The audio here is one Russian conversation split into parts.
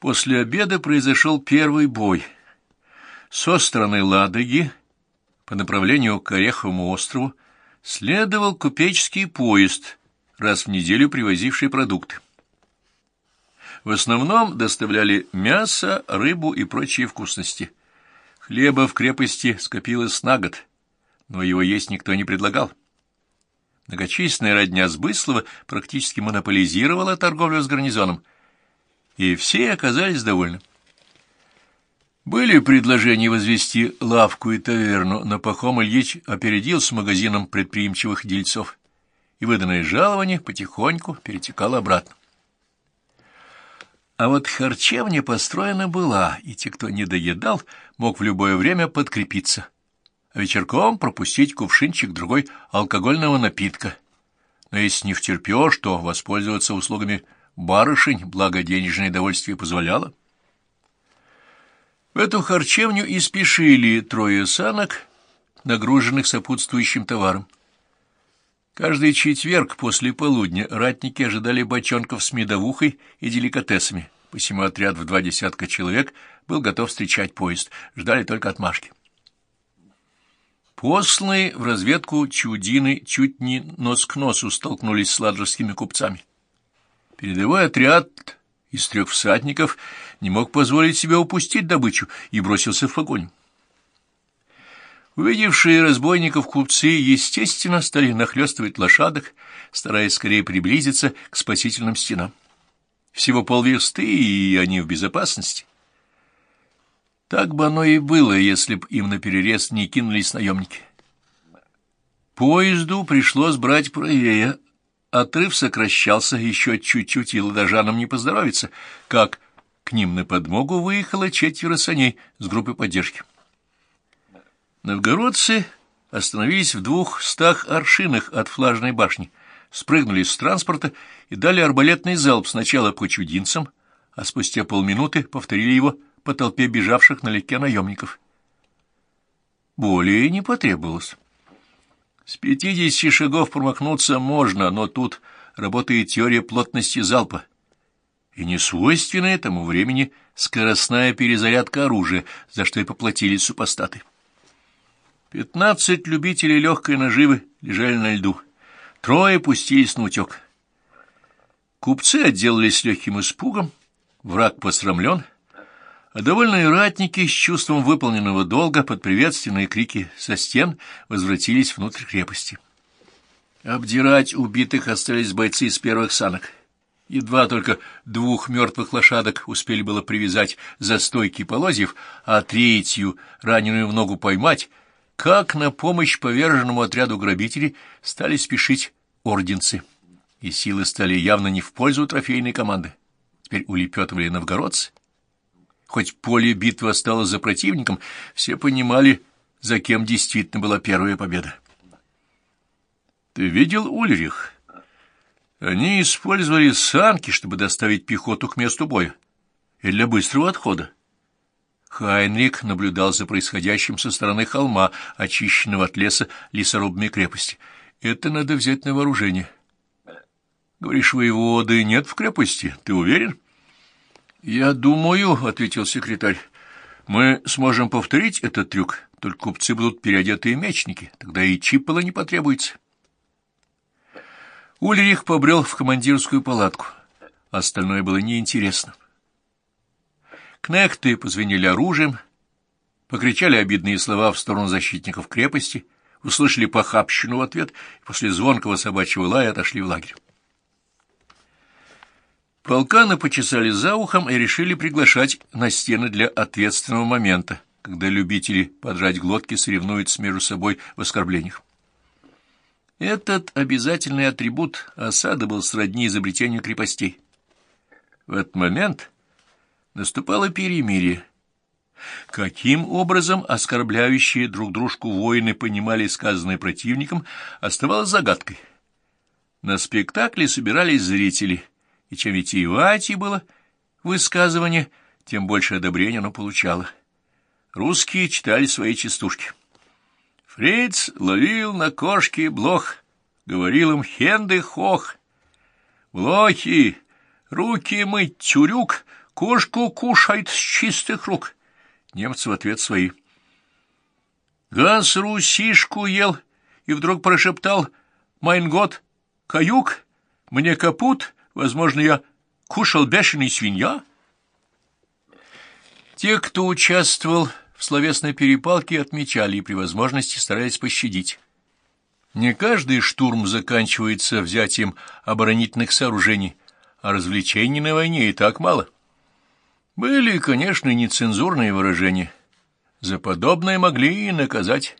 После обеда произошел первый бой. Со стороны Ладоги, по направлению к Ореховому острову, следовал купеческий поезд, раз в неделю привозивший продукты. В основном доставляли мясо, рыбу и прочие вкусности. Хлеба в крепости скопилось на год, но его есть никто не предлагал. Многочисленная родня Сбыслова практически монополизировала торговлю с гарнизоном, и все оказались довольны. Были предложения возвести лавку и таверну, но Пахом Ильич опередил с магазином предприимчивых дельцов, и выданное жалование потихоньку перетекало обратно. А вот харчевня построена была, и те, кто не доедал, мог в любое время подкрепиться, а вечерком пропустить кувшинчик другой алкогольного напитка. Но если не втерпешь, то воспользоваться услугами барышень, благо денежное довольствие позволяло. В эту харчевню и спешили трое санок, нагруженных сопутствующим товаром. Каждый четверг после полудня ратники ожидали бочонков с медовухой и деликатесами, посему отряд в два десятка человек был готов встречать поезд, ждали только отмашки. Посланные в разведку чудины чуть не нос к носу столкнулись с ладожскими купцами. Передовой отряд из трех всадников не мог позволить себе упустить добычу и бросился в погоню. Увидевшие разбойников купцы, естественно, стали нахлёстывать лошадок, стараясь скорее приблизиться к спасительным стенам. Всего полверсты, и они в безопасности. Так бы оно и было, если б им наперерез не кинулись наемники. Поезду пришлось брать правее. Отрыв сокращался еще чуть-чуть, и ладожанам не поздоровится, как к ним на подмогу выехало четверо саней с группой поддержки. Новгородцы остановились в двух стах аршинах от флажной башни, спрыгнули с транспорта и дали арбалетный залп сначала по чудинцам, а спустя полминуты повторили его по толпе бежавших налегке наемников. Более не потребовалось. С пятидесяти шагов промахнуться можно, но тут работает теория плотности залпа, и не свойственная этому времени скоростная перезарядка оружия, за что и поплатились супостаты. Пятнадцать любителей легкой наживы лежали на льду. Трое пустились на утек. Купцы отделались легким испугом, враг посрамлен, а довольные ратники с чувством выполненного долга под приветственные крики со стен возвратились внутрь крепости. Обдирать убитых остались бойцы из первых санок. Едва только двух мертвых лошадок успели было привязать за стойки полозьев, а третью, раненую в ногу, поймать — как на помощь поверженному отряду грабителей стали спешить орденцы, и силы стали явно не в пользу трофейной команды. Теперь улепетывали новгородцы. Хоть поле битвы осталось за противником, все понимали, за кем действительно была первая победа. Ты видел Ульрих? Они использовали санки, чтобы доставить пехоту к месту боя и для быстрого отхода. Хайнрик наблюдал за происходящим со стороны холма, очищенного от леса лесорубной крепости. Это надо взять на вооружение. Говоришь, воеводы нет в крепости, ты уверен? Я думаю, — ответил секретарь, — мы сможем повторить этот трюк, только купцы будут переодетые мечники, тогда и чипола не потребуется. Ульрих побрел в командирскую палатку. Остальное было неинтересно. Кнехты позвенели оружием, покричали обидные слова в сторону защитников крепости, услышали похабщину в ответ и после звонкого собачьего лая отошли в лагерь. Полканы почесали за ухом и решили приглашать на стены для ответственного момента, когда любители поджать глотки соревнуются между собой в оскорблениях. Этот обязательный атрибут осады был сродни изобретению крепостей. В этот момент Наступало перемирие. Каким образом оскорбляющие друг дружку воины понимали сказанное противником, оставалось загадкой. На спектакле собирались зрители, и чем витиеватее было высказывание, тем больше одобрения оно получало. Русские читали свои частушки. Фриц ловил на кошке блох, говорил им хенды хох. Блохи, руки мыть, чурюк, Кошку кушает с чистых рук. Немцы в ответ свои. Ганс русишку ел и вдруг прошептал «Майн год, каюк, мне капут, возможно, я кушал бешеный свинья?» Те, кто участвовал в словесной перепалке, отмечали и при возможности старались пощадить. Не каждый штурм заканчивается взятием оборонительных сооружений, а развлечений на войне и так мало. Были, конечно, нецензурные выражения. За подобное могли и наказать.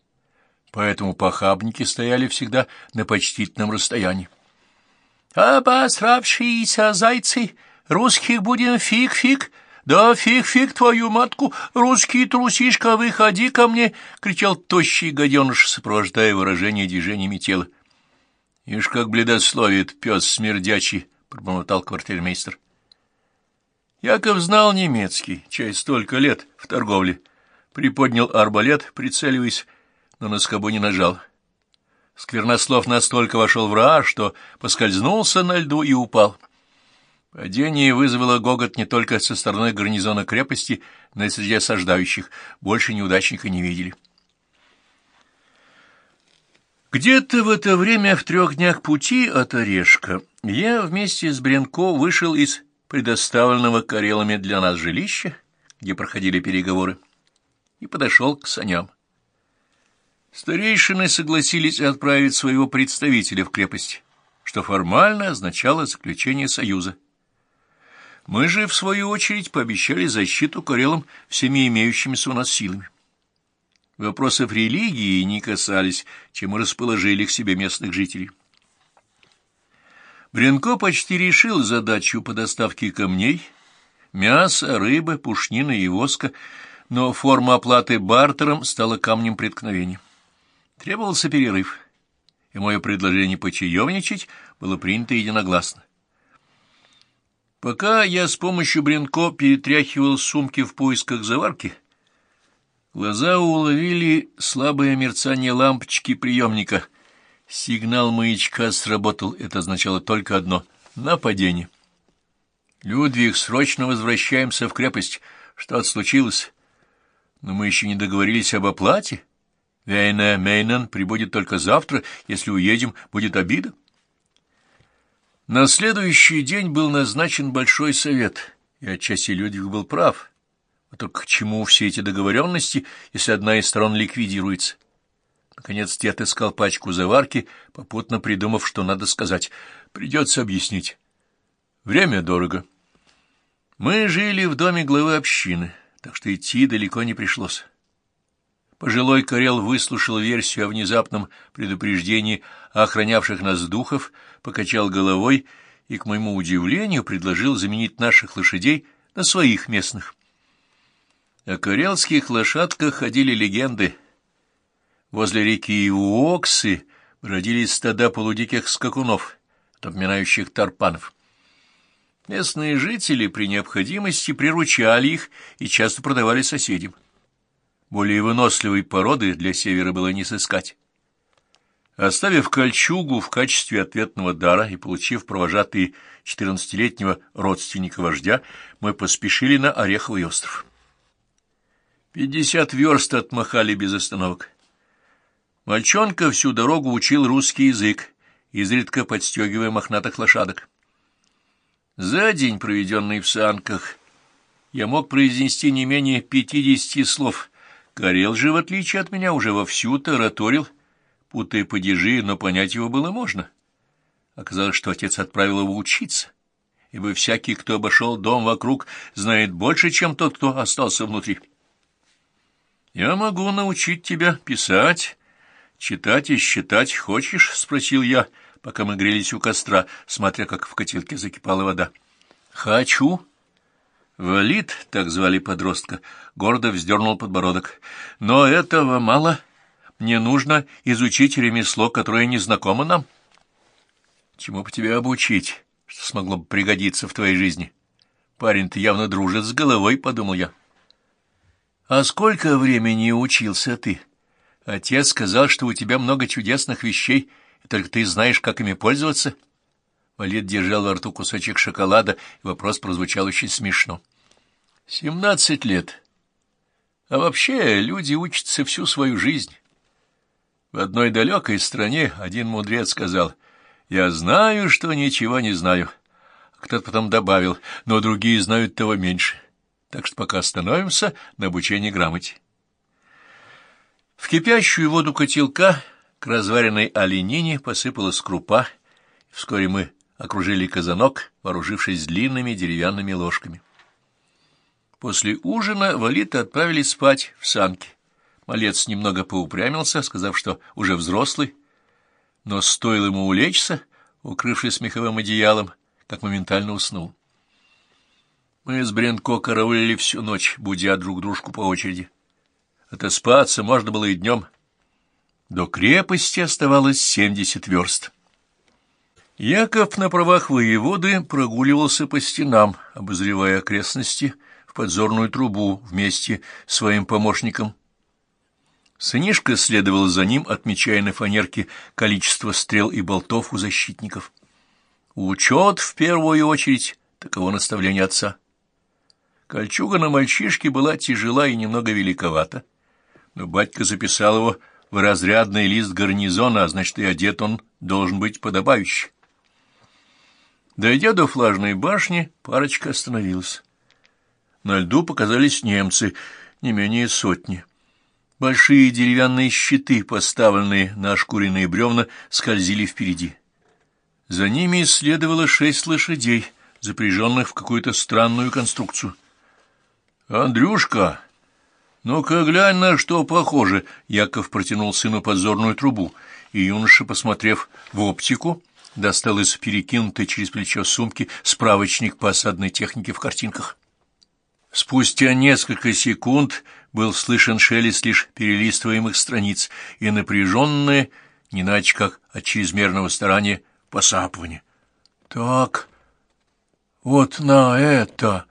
Поэтому похабники стояли всегда на почтительном расстоянии. «Обосравшиеся зайцы, русских будем фиг-фиг!» «Да фиг-фиг твою матку, русский трусишка, выходи ко мне!» — кричал тощий гаденыш, сопровождая выражение движениями тела. «Ишь, как бледословит пес смердячий!» — пробормотал квартирмейстер. Яков знал немецкий, часть столько лет в торговле. Приподнял арбалет, прицеливаясь, но на скобу не нажал. Сквернослов настолько вошел в раа, что поскользнулся на льду и упал. Падение вызвало гогот не только со стороны гарнизона крепости, но и среди осаждающих. Больше неудачника не видели. Где-то в это время, в трех днях пути от Орешка, я вместе с Бренко вышел из предоставленного Карелами для нас жилища, где проходили переговоры, и подошел к саням. Старейшины согласились отправить своего представителя в крепость, что формально означало заключение союза. Мы же, в свою очередь, пообещали защиту Карелам всеми имеющимися у нас силами. Вопросов религии не касались, чем мы расположили к себе местных жителей. Бренко почти решил задачу по доставке камней, мяса, рыбы, пушнины и воска, но форма оплаты бартером стала камнем преткновения. Требовался перерыв, и мое предложение почаевничать было принято единогласно. Пока я с помощью Бренко перетряхивал сумки в поисках заварки, глаза уловили слабое мерцание лампочки приемника. Сигнал маячка сработал, это означало только одно — нападение. «Людвиг, срочно возвращаемся в крепость. Что-то случилось. Но мы еще не договорились об оплате. Вейна Мейнен прибудет только завтра. Если уедем, будет обида». На следующий день был назначен большой совет, и отчасти Людвиг был прав. А только к чему все эти договоренности, если одна из сторон ликвидируется? Наконец дед искал пачку заварки, попутно придумав, что надо сказать. Придется объяснить. Время дорого. Мы жили в доме главы общины, так что идти далеко не пришлось. Пожилой Карел выслушал версию о внезапном предупреждении охранявших нас духов, покачал головой и, к моему удивлению, предложил заменить наших лошадей на своих местных. О карелских лошадках ходили легенды. Возле реки Уоксы родились стада полудиких скакунов, напоминающих тарпанов. Местные жители при необходимости приручали их и часто продавали соседям. Более выносливой породы для севера было не сыскать. Оставив кольчугу в качестве ответного дара и получив провожатые четырнадцатилетнего родственника вождя, мы поспешили на Ореховый остров. Пятьдесят верст отмахали без остановок. Мальчонка всю дорогу учил русский язык, изредка подстегивая мохнатых лошадок. За день, проведенный в санках, я мог произнести не менее пятидесяти слов, Горел же, в отличие от меня, уже вовсю тараторил, путая падежи, но понять его было можно. Оказалось, что отец отправил его учиться, ибо всякий, кто обошел дом вокруг, знает больше, чем тот, кто остался внутри. «Я могу научить тебя писать, читать и считать. Хочешь?» — спросил я, пока мы грелись у костра, смотря, как в котелке закипала вода. «Хочу», Валид, так звали подростка, гордо вздернул подбородок. Но этого мало. Мне нужно изучить ремесло, которое незнакомо нам. Чему бы тебя обучить, что смогло бы пригодиться в твоей жизни? Парень-то явно дружит с головой, подумал я. А сколько времени учился ты? Отец сказал, что у тебя много чудесных вещей, и только ты знаешь, как ими пользоваться. Валид держал во рту кусочек шоколада, и вопрос прозвучал очень смешно. Семнадцать лет. А вообще люди учатся всю свою жизнь. В одной далекой стране один мудрец сказал, «Я знаю, что ничего не знаю». Кто-то потом добавил, но другие знают того меньше. Так что пока остановимся на обучении грамоте. В кипящую воду котелка к разваренной оленине посыпалась крупа, вскоре мы окружили казанок, вооружившись длинными деревянными ложками. После ужина Валита отправили спать в санки. Малец немного поупрямился, сказав, что уже взрослый, но стоило ему улечься, укрывшись меховым одеялом, как моментально уснул. Мы с Бренко караулили всю ночь, будя друг дружку по очереди. Отоспаться можно было и днем. До крепости оставалось семьдесят верст. Яков на правах воеводы прогуливался по стенам, обозревая окрестности подзорную трубу вместе с своим помощником. Сынишка следовал за ним, отмечая на фанерке количество стрел и болтов у защитников. Учет в первую очередь, таково наставление отца. Кольчуга на мальчишке была тяжела и немного великовата, но батька записал его в разрядный лист гарнизона, а значит, и одет он должен быть подобающий. Дойдя до флажной башни, парочка остановилась. На льду показались немцы, не менее сотни. Большие деревянные щиты, поставленные на ошкуренные бревна, скользили впереди. За ними следовало шесть лошадей, запряженных в какую-то странную конструкцию. «Андрюшка, ну-ка глянь на что похоже!» Яков протянул сыну подзорную трубу, и юноша, посмотрев в оптику, достал из перекинутой через плечо сумки справочник по осадной технике в картинках. Спустя несколько секунд был слышен шелест лишь перелистываемых страниц и напряженное, не иначе как от чрезмерного старания, посапывание. Так, вот на это...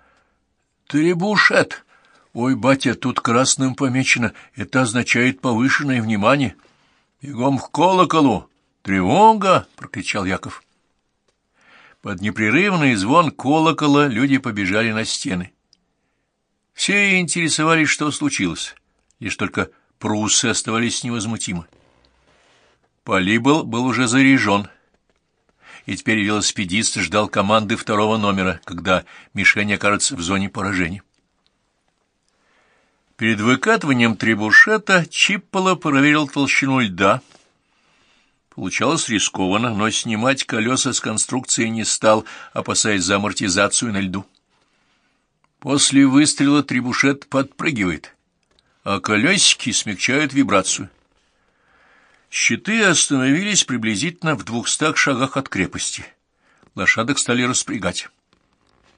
Требушет! Ой, батя, тут красным помечено. Это означает повышенное внимание. Бегом к колоколу. Тревога! — прокричал Яков. Под непрерывный звон колокола люди побежали на стены. Все интересовались, что случилось. Лишь только пруссы оставались невозмутимы. Полибл был уже заряжен — и теперь велосипедист ждал команды второго номера, когда мишень окажется в зоне поражения. Перед выкатыванием требушета Чиппола проверил толщину льда. Получалось рискованно, но снимать колеса с конструкции не стал, опасаясь за амортизацию на льду. После выстрела требушет подпрыгивает, а колесики смягчают вибрацию. Щиты остановились приблизительно в двухстах шагах от крепости. Лошадок стали распрягать.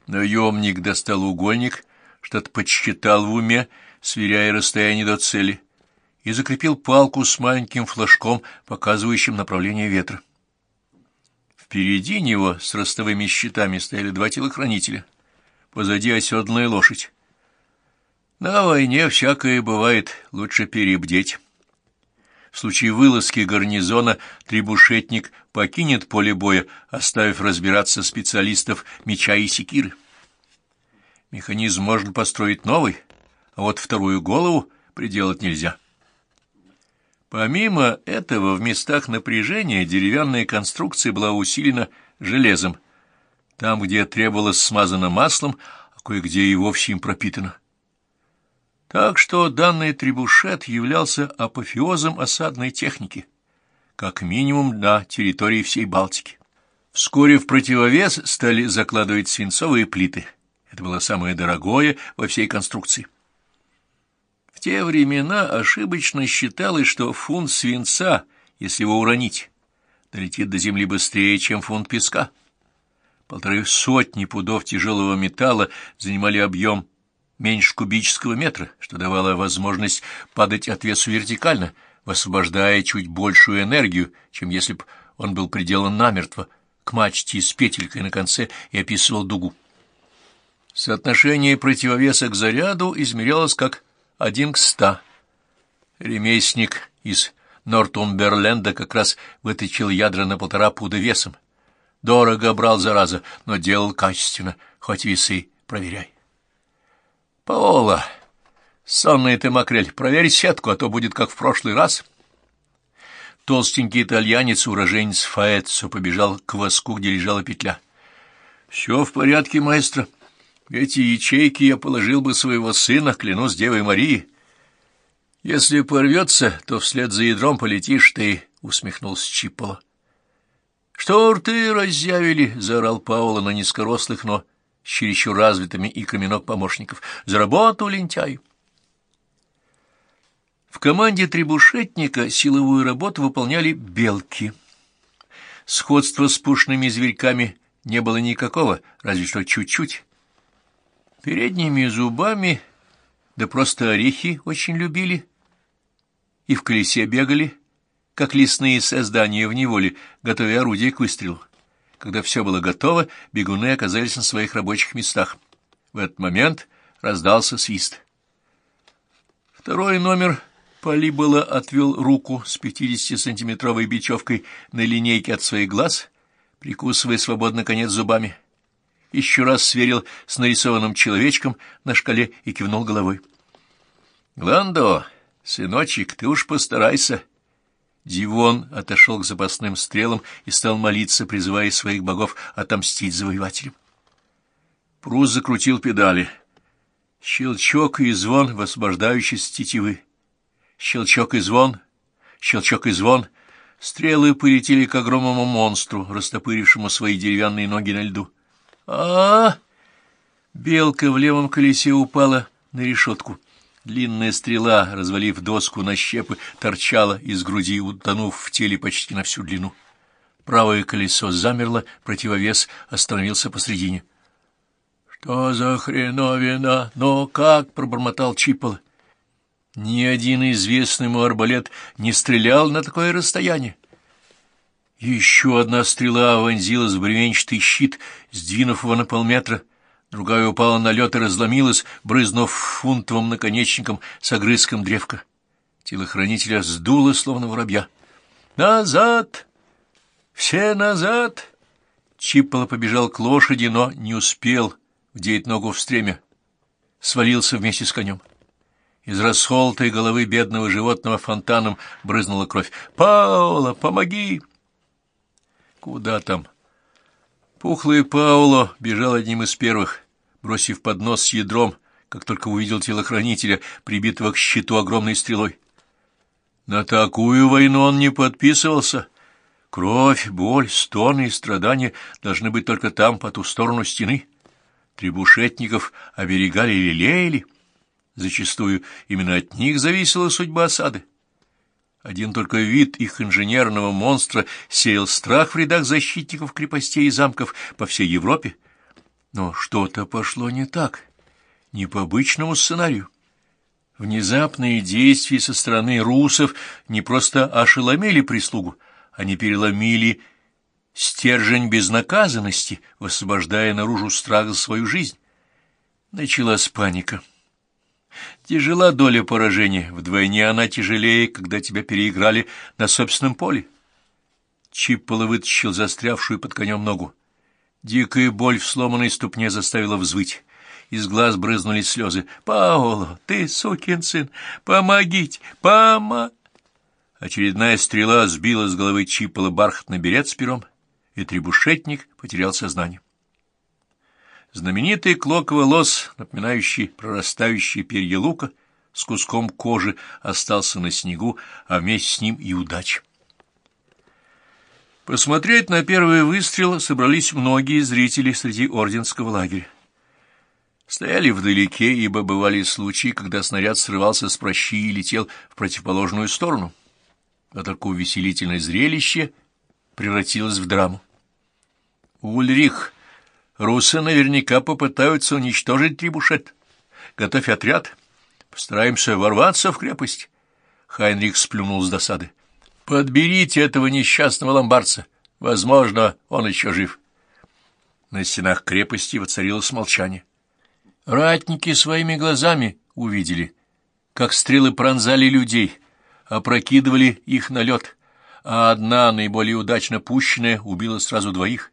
Наемник достал угольник, что-то подсчитал в уме, сверяя расстояние до цели, и закрепил палку с маленьким флажком, показывающим направление ветра. Впереди него с ростовыми щитами стояли два телохранителя. Позади оседланная лошадь. На войне всякое бывает, лучше перебдеть. В случае вылазки гарнизона трибушетник покинет поле боя, оставив разбираться специалистов меча и секиры. Механизм можно построить новый, а вот вторую голову приделать нельзя. Помимо этого, в местах напряжения деревянная конструкция была усилена железом. Там, где требовалось смазано маслом, а кое-где и вовсе им пропитано. Так что данный требушет являлся апофеозом осадной техники, как минимум на территории всей Балтики. Вскоре в противовес стали закладывать свинцовые плиты. Это было самое дорогое во всей конструкции. В те времена ошибочно считалось, что фунт свинца, если его уронить, долетит до земли быстрее, чем фунт песка. Полторы сотни пудов тяжелого металла занимали объем меньше кубического метра, что давало возможность падать отвесу вертикально, высвобождая чуть большую энергию, чем если бы он был приделан намертво к мачте с петелькой на конце и описывал дугу. Соотношение противовеса к заряду измерялось как один к ста. Ремесленник из Нортумберленда как раз выточил ядра на полтора пуда весом. Дорого брал зараза, но делал качественно, хоть весы проверяй. — Паола, сонная ты макрель, проверь сетку, а то будет как в прошлый раз. Толстенький итальянец, уроженец Фаэццо, побежал к воску, где лежала петля. — Все в порядке, маэстро. Эти ячейки я положил бы своего сына, клянусь Девой Марии. — Если порвется, то вслед за ядром полетишь ты, — усмехнулся Чипола. — Что рты разъявили? — заорал Паула на низкорослых, но с чересчур развитыми икрами ног помощников. — За работу, лентяй! В команде требушетника силовую работу выполняли белки. Сходства с пушными зверьками не было никакого, разве что чуть-чуть. Передними зубами, да просто орехи очень любили, и в колесе бегали, как лесные создания в неволе, готовя орудие к выстрелу. Когда все было готово, бегуны оказались на своих рабочих местах. В этот момент раздался свист. Второй номер Полибола отвел руку с пятидесятисантиметровой бечевкой на линейке от своих глаз, прикусывая свободно конец зубами. Еще раз сверил с нарисованным человечком на шкале и кивнул головой. — Ландо, сыночек, ты уж постарайся. Дивон отошел к запасным стрелам и стал молиться, призывая своих богов отомстить завоевателям. Прус закрутил педали. Щелчок и звон, высвобождающийся тетивы. Щелчок и звон, щелчок и звон. Стрелы полетели к огромному монстру, растопырившему свои деревянные ноги на льду. а, -а, -а Белка в левом колесе упала на решетку. Длинная стрела, развалив доску на щепы, торчала из груди, утонув в теле почти на всю длину. Правое колесо замерло, противовес остановился посредине. — Что за хреновина? Но как? — пробормотал Чипол. Ни один известный ему арбалет не стрелял на такое расстояние. Еще одна стрела вонзилась в бревенчатый щит, сдвинув его на полметра — другая упала на лед и разломилась, брызнув фунтовым наконечником с огрызком древка. Телохранителя сдуло, словно воробья. «Назад! Все назад!» Чипполо побежал к лошади, но не успел вдеть ногу в стремя. Свалился вместе с конем. Из расхолтой головы бедного животного фонтаном брызнула кровь. «Паула, помоги!» «Куда там?» Пухлый Пауло бежал одним из первых, бросив поднос с ядром, как только увидел телохранителя, прибитого к щиту огромной стрелой. На такую войну он не подписывался. Кровь, боль, стоны и страдания должны быть только там, по ту сторону стены. Требушетников оберегали и лелеяли. Зачастую именно от них зависела судьба осады. Один только вид их инженерного монстра сеял страх в рядах защитников крепостей и замков по всей Европе. Но что-то пошло не так, не по обычному сценарию. Внезапные действия со стороны русов не просто ошеломили прислугу, они переломили стержень безнаказанности, высвобождая наружу страх за свою жизнь. Началась паника. Тяжела доля поражения, вдвойне она тяжелее, когда тебя переиграли на собственном поле. Чиппола вытащил застрявшую под конем ногу. Дикая боль в сломанной ступне заставила взвыть. Из глаз брызнули слезы. «Паоло, ты, сукин сын, помогите, пома...» Очередная стрела сбила с головы Чиппола бархатный берет с пером, и требушетник потерял сознание. Знаменитый клок волос, напоминающий прорастающие перья лука, с куском кожи остался на снегу, а вместе с ним и удача. Посмотреть на первый выстрел собрались многие зрители среди орденского лагеря. Стояли вдалеке, ибо бывали случаи, когда снаряд срывался с прощи и летел в противоположную сторону. А только увеселительное зрелище превратилось в драму. Ульрих Русы наверняка попытаются уничтожить трибушет. Готовь отряд. Постараемся ворваться в крепость. Хайнрих сплюнул с досады. Подберите этого несчастного ломбарца. Возможно, он еще жив. На стенах крепости воцарилось молчание. Ратники своими глазами увидели, как стрелы пронзали людей, опрокидывали их на лед, а одна, наиболее удачно пущенная, убила сразу двоих.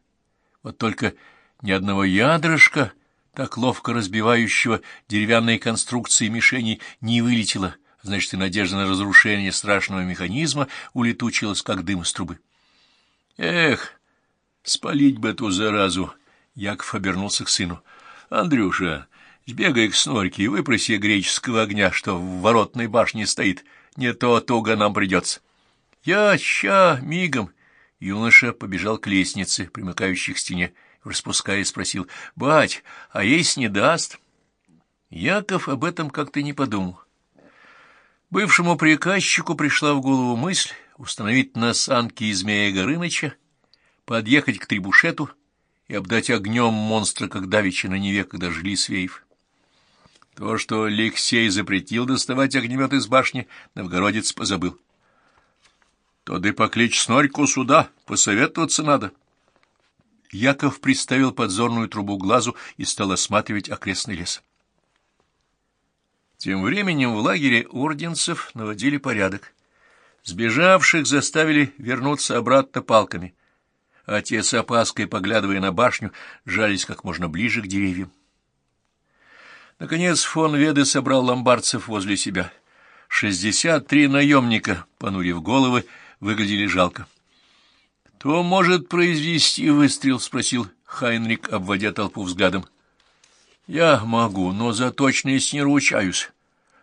Вот только ни одного ядрышка так ловко разбивающего деревянные конструкции мишени, не вылетело, значит, и надежда на разрушение страшного механизма улетучилась, как дым из трубы. «Эх, спалить бы эту заразу!» Яков обернулся к сыну. «Андрюша, сбегай к снорке и выпроси греческого огня, что в воротной башне стоит. Не то туго нам придется». «Я ща, мигом!» Юноша побежал к лестнице, примыкающей к стене, распуская, спросил, «Бать, а есть не даст?» Яков об этом как-то не подумал. Бывшему приказчику пришла в голову мысль установить на санке Змея Горыныча, подъехать к трибушету и обдать огнем монстра, как давеча на Неве, когда жили Свеев. То, что Алексей запретил доставать огнемет из башни, новгородец позабыл. Тоды покличь Снорьку сюда, посоветоваться надо. Яков приставил подзорную трубу глазу и стал осматривать окрестный лес. Тем временем в лагере орденцев наводили порядок. Сбежавших заставили вернуться обратно палками, а те с опаской, поглядывая на башню, жались как можно ближе к деревьям. Наконец фон Веды собрал ломбардцев возле себя. Шестьдесят три наемника, понурив головы, выглядели жалко. — Кто может произвести выстрел? — спросил Хайнрик, обводя толпу взглядом. — Я могу, но за точность не ручаюсь.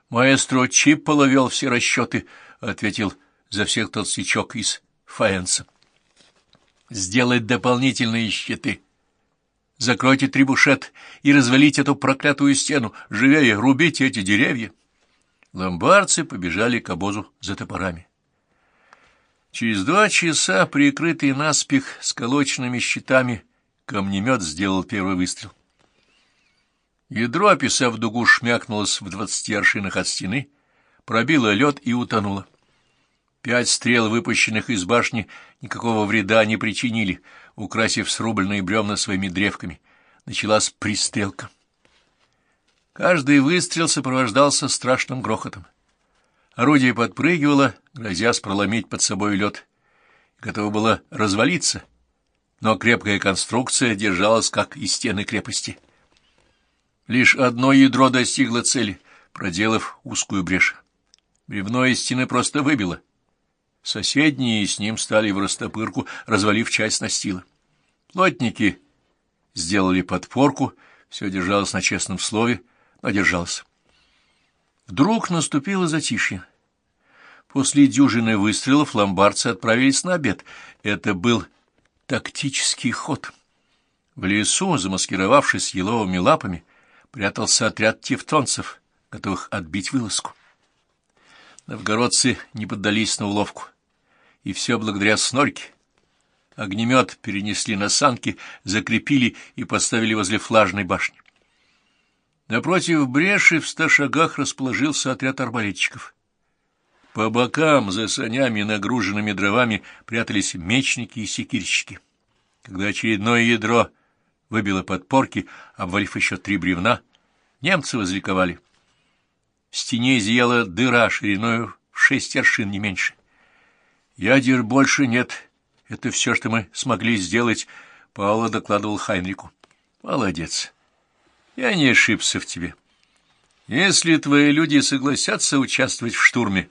Маэстро Чип половел все расчеты, — ответил за всех тот сечок из Фаэнса. — Сделать дополнительные щиты. Закройте трибушет и развалить эту проклятую стену. Живее, рубите эти деревья. Ломбарцы побежали к обозу за топорами. Через два часа, прикрытый наспех сколоченными щитами, камнемет сделал первый выстрел. Ядро, описав дугу, шмякнулось в двадцати аршинах от стены, пробило лед и утонуло. Пять стрел, выпущенных из башни, никакого вреда не причинили, украсив срубленные бревна своими древками. Началась пристрелка. Каждый выстрел сопровождался страшным грохотом. Орудие подпрыгивало, грозясь проломить под собой лед. Готово было развалиться, но крепкая конструкция держалась, как и стены крепости. Лишь одно ядро достигло цели, проделав узкую брешь. Бревно из стены просто выбило. Соседние с ним стали в растопырку, развалив часть настила. Плотники сделали подпорку, все держалось на честном слове, но держалось. Вдруг наступило затишье. После дюжины выстрелов ломбардцы отправились на обед. Это был тактический ход. В лесу, замаскировавшись еловыми лапами, прятался отряд тевтонцев, готовых отбить вылазку. Новгородцы не поддались на уловку, и все благодаря снорке. Огнемет перенесли на санки, закрепили и поставили возле флажной башни. Напротив бреши в ста шагах расположился отряд арбалетчиков. По бокам, за санями, нагруженными дровами, прятались мечники и секирщики. Когда очередное ядро выбило подпорки, обвалив еще три бревна, немцы возликовали. В стене зияла дыра шириною в шесть аршин, не меньше. Ядер больше нет. Это все, что мы смогли сделать, — Паула докладывал Хайнрику. Молодец. Я не ошибся в тебе. Если твои люди согласятся участвовать в штурме,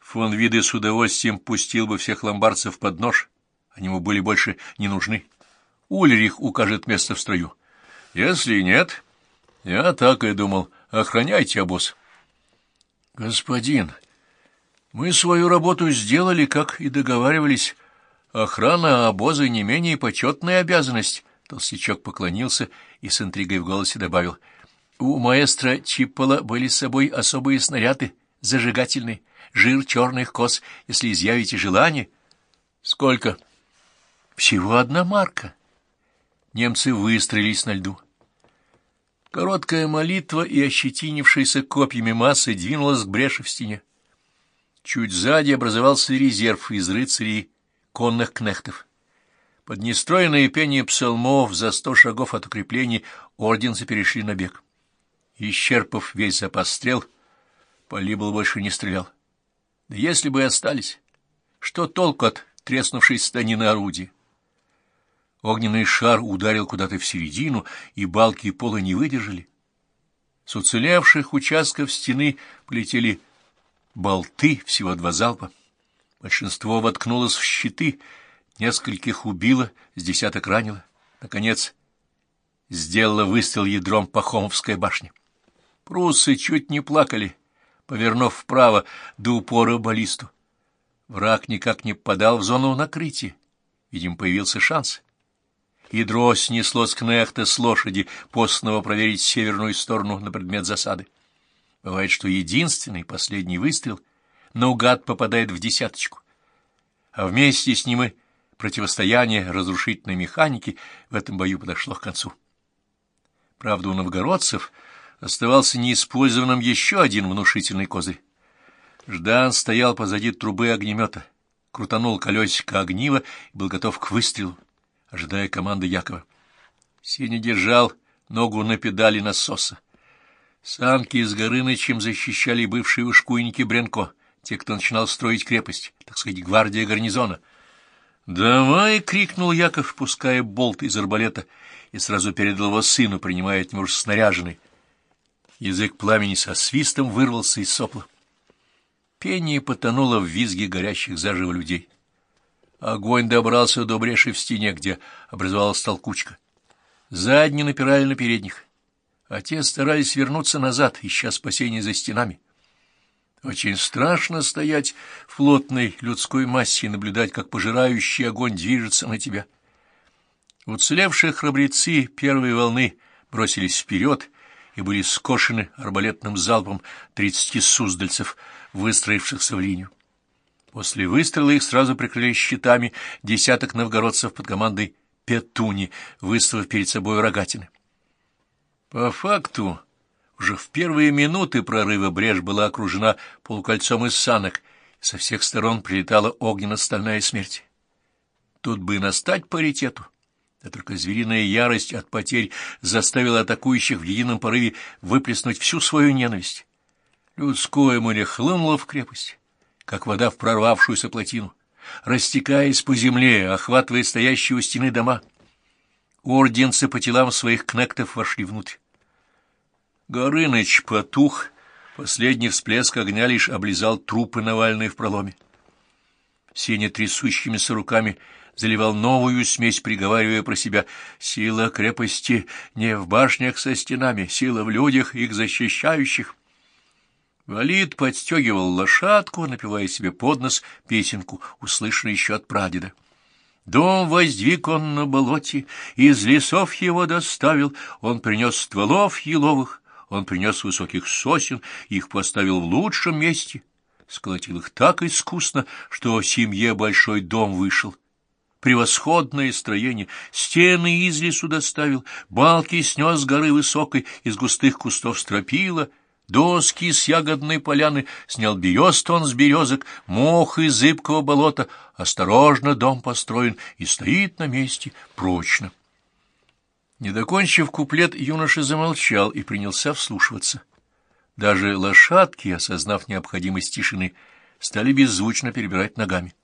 фон Виды с удовольствием пустил бы всех ломбардцев под нож, они ему были больше не нужны. Ульрих укажет место в строю. Если нет, я так и думал, охраняйте обоз. Господин, мы свою работу сделали, как и договаривались. Охрана обоза не менее почетная обязанность. Толстячок поклонился и с интригой в голосе добавил. У маэстро Чиппола были с собой особые снаряды, зажигательные, жир черных коз, если изъявите желание. Сколько? Всего одна марка. Немцы выстроились на льду. Короткая молитва и ощетинившаяся копьями массы двинулась к бреши в стене. Чуть сзади образовался резерв из рыцарей конных кнехтов. Под нестроенное пение псалмов за сто шагов от укреплений орденцы перешли на бег. Исчерпав весь запас стрел, Полибл больше не стрелял. Да если бы и остались, что толку от треснувшей станины орудия? Огненный шар ударил куда-то в середину, и балки пола не выдержали. С уцелевших участков стены полетели болты, всего два залпа. Большинство воткнулось в щиты, нескольких убило, с десяток ранило. Наконец, сделала выстрел ядром Пахомовская башня. Пруссы чуть не плакали, повернув вправо до упора баллисту. Враг никак не подал в зону накрытия. Видимо, появился шанс. Ядро снесло с кнехта с лошади, постного проверить северную сторону на предмет засады. Бывает, что единственный последний выстрел наугад попадает в десяточку. А вместе с ним и противостояние разрушительной механики в этом бою подошло к концу. Правда, у новгородцев оставался неиспользованным еще один внушительный козырь. Ждан стоял позади трубы огнемета, крутанул колесико огнива и был готов к выстрелу, ожидая команды Якова. Сеня держал ногу на педали насоса. Санки с Горынычем защищали бывшие ушкуйники Бренко, те, кто начинал строить крепость, так сказать, гвардия гарнизона. «Давай!» — крикнул Яков, пуская болт из арбалета, и сразу передал его сыну, принимая от него уже снаряженный. Язык пламени со свистом вырвался из сопла. Пение потонуло в визге горящих заживо людей. Огонь добрался до бреши в стене, где образовалась толкучка. Задние напирали на передних, а те старались вернуться назад, ища спасения за стенами. Очень страшно стоять в плотной людской массе и наблюдать, как пожирающий огонь движется на тебя. Уцелевшие храбрецы первой волны бросились вперед и были скошены арбалетным залпом тридцати суздальцев, выстроившихся в линию. После выстрела их сразу прикрыли щитами десяток новгородцев под командой Петуни, выставив перед собой рогатины. По факту, уже в первые минуты прорыва брешь была окружена полукольцом из санок, и со всех сторон прилетала огненно-стальная смерть. Тут бы и настать паритету. Да только звериная ярость от потерь заставила атакующих в едином порыве выплеснуть всю свою ненависть. Людское море хлынуло в крепость, как вода в прорвавшуюся плотину, растекаясь по земле, охватывая стоящие у стены дома. Орденцы по телам своих кнектов вошли внутрь. Горыныч потух, последний всплеск огня лишь облизал трупы Навальные в проломе. Сеня трясущимися руками заливал новую смесь, приговаривая про себя «Сила крепости не в башнях со стенами, сила в людях, их защищающих». Валид подстегивал лошадку, напевая себе под нос песенку, услышанную еще от прадеда. Дом воздвиг он на болоте, из лесов его доставил, он принес стволов еловых, он принес высоких сосен, их поставил в лучшем месте, сколотил их так искусно, что семье большой дом вышел превосходное строение, стены из лесу доставил, балки снес с горы высокой, из густых кустов стропила, доски с ягодной поляны, снял берест он с березок, мох из зыбкого болота, осторожно дом построен и стоит на месте прочно. Не докончив куплет, юноша замолчал и принялся вслушиваться. Даже лошадки, осознав необходимость тишины, стали беззвучно перебирать ногами.